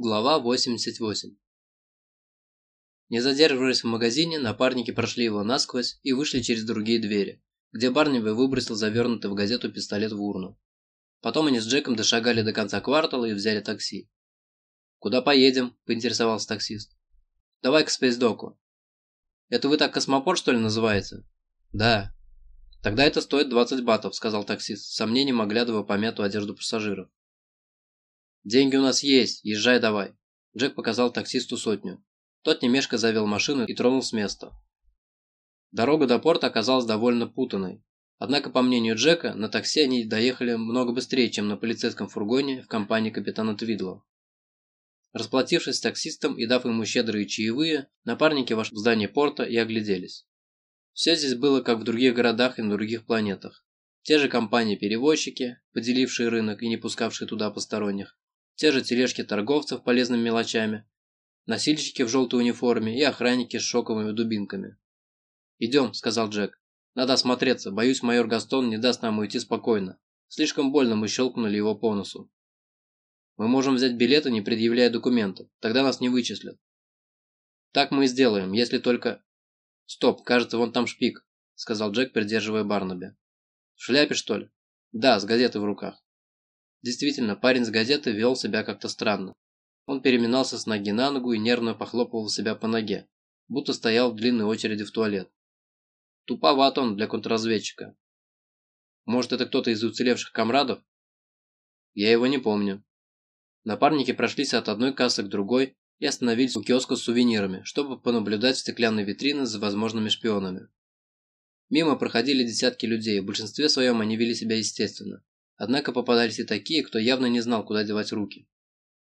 Глава 88 Не задерживаясь в магазине, напарники прошли его насквозь и вышли через другие двери, где Барнаби выбросил завернутый в газету пистолет в урну. Потом они с Джеком дошагали до конца квартала и взяли такси. «Куда поедем?» – поинтересовался таксист. «Давай к спейсдоку». «Это вы так космопорт, что ли, называется?» «Да». «Тогда это стоит 20 батов», – сказал таксист, с сомнением оглядывая помятую одежду пассажиров. «Деньги у нас есть, езжай давай». Джек показал таксисту сотню. Тот немешко завел машину и тронул с места. Дорога до порта оказалась довольно путанной. Однако, по мнению Джека, на такси они доехали много быстрее, чем на полицейском фургоне в компании капитана Твидла. Расплатившись с таксистом и дав ему щедрые чаевые, напарники вошли в здание порта и огляделись. Все здесь было как в других городах и на других планетах. Те же компании-перевозчики, поделившие рынок и не пускавшие туда посторонних, те же тележки торговцев полезными мелочами, носильщики в желтой униформе и охранники с шоковыми дубинками. «Идем», – сказал Джек. «Надо осмотреться, боюсь, майор Гастон не даст нам уйти спокойно. Слишком больно мы щелкнули его по носу. Мы можем взять билеты, не предъявляя документов, тогда нас не вычислят». «Так мы и сделаем, если только...» «Стоп, кажется, вон там шпик», – сказал Джек, придерживая Барнаби. «В шляпе, что ли?» «Да, с газетой в руках». Действительно, парень с газеты вел себя как-то странно. Он переминался с ноги на ногу и нервно похлопывал себя по ноге, будто стоял в длинной очереди в туалет. Туповат он для контрразведчика. Может, это кто-то из уцелевших комрадов? Я его не помню. Напарники прошлись от одной кассы к другой и остановились у киоска с сувенирами, чтобы понаблюдать в стеклянной витрине за возможными шпионами. Мимо проходили десятки людей, в большинстве своем они вели себя естественно. Однако попадались и такие, кто явно не знал, куда девать руки.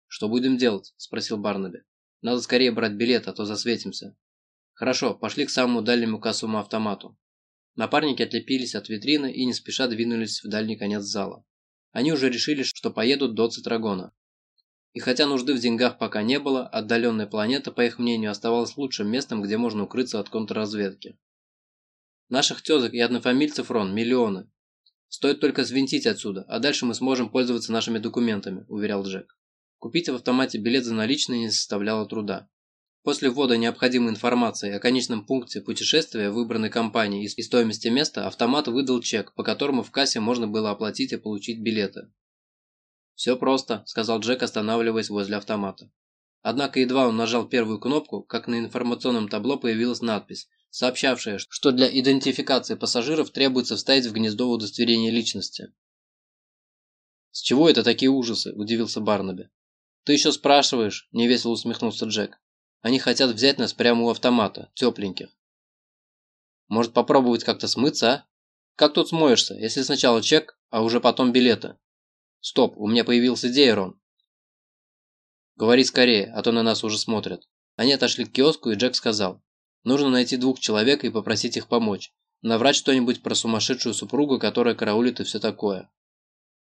«Что будем делать?» – спросил Барнаби. «Надо скорее брать билет, а то засветимся». «Хорошо, пошли к самому дальнему кассовому автомату». Напарники отлепились от витрины и не спеша двинулись в дальний конец зала. Они уже решили, что поедут до Цитрагона. И хотя нужды в деньгах пока не было, отдаленная планета, по их мнению, оставалась лучшим местом, где можно укрыться от контрразведки. Наших тезок и однофамильцев, Рон, миллионы. Стоит только свинтить отсюда, а дальше мы сможем пользоваться нашими документами», – уверял Джек. Купить в автомате билет за наличные не составляло труда. После ввода необходимой информации о конечном пункте путешествия выбранной компании и стоимости места, автомат выдал чек, по которому в кассе можно было оплатить и получить билеты. «Все просто», – сказал Джек, останавливаясь возле автомата. Однако едва он нажал первую кнопку, как на информационном табло появилась надпись сообщавшая, что для идентификации пассажиров требуется вставить в гнездо удостоверение личности. «С чего это такие ужасы?» – удивился Барнаби. «Ты еще спрашиваешь?» – невесело усмехнулся Джек. «Они хотят взять нас прямо у автомата, тепленьких». «Может попробовать как-то смыться, а? Как тут смоешься, если сначала чек, а уже потом билеты?» «Стоп, у меня появилась идея, Рон». «Говори скорее, а то на нас уже смотрят». Они отошли к киоску, и Джек сказал. Нужно найти двух человек и попросить их помочь. Наврать что-нибудь про сумасшедшую супругу, которая караулит и все такое.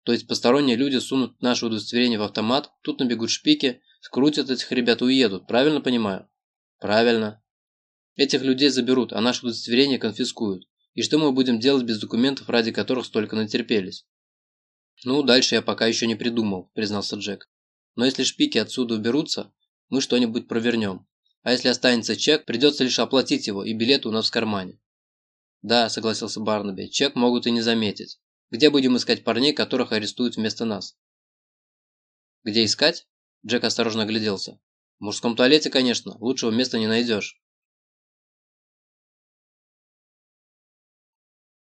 То есть посторонние люди сунут наше удостоверение в автомат, тут набегут шпики, скрутят этих ребят и уедут, правильно понимаю? Правильно. Этих людей заберут, а наше удостоверение конфискуют. И что мы будем делать без документов, ради которых столько натерпелись? Ну, дальше я пока еще не придумал, признался Джек. Но если шпики отсюда уберутся, мы что-нибудь провернем. А если останется чек, придется лишь оплатить его, и билет у нас в кармане. Да, согласился Барнаби, чек могут и не заметить. Где будем искать парней, которых арестуют вместо нас? Где искать? Джек осторожно огляделся. В мужском туалете, конечно, лучшего места не найдешь.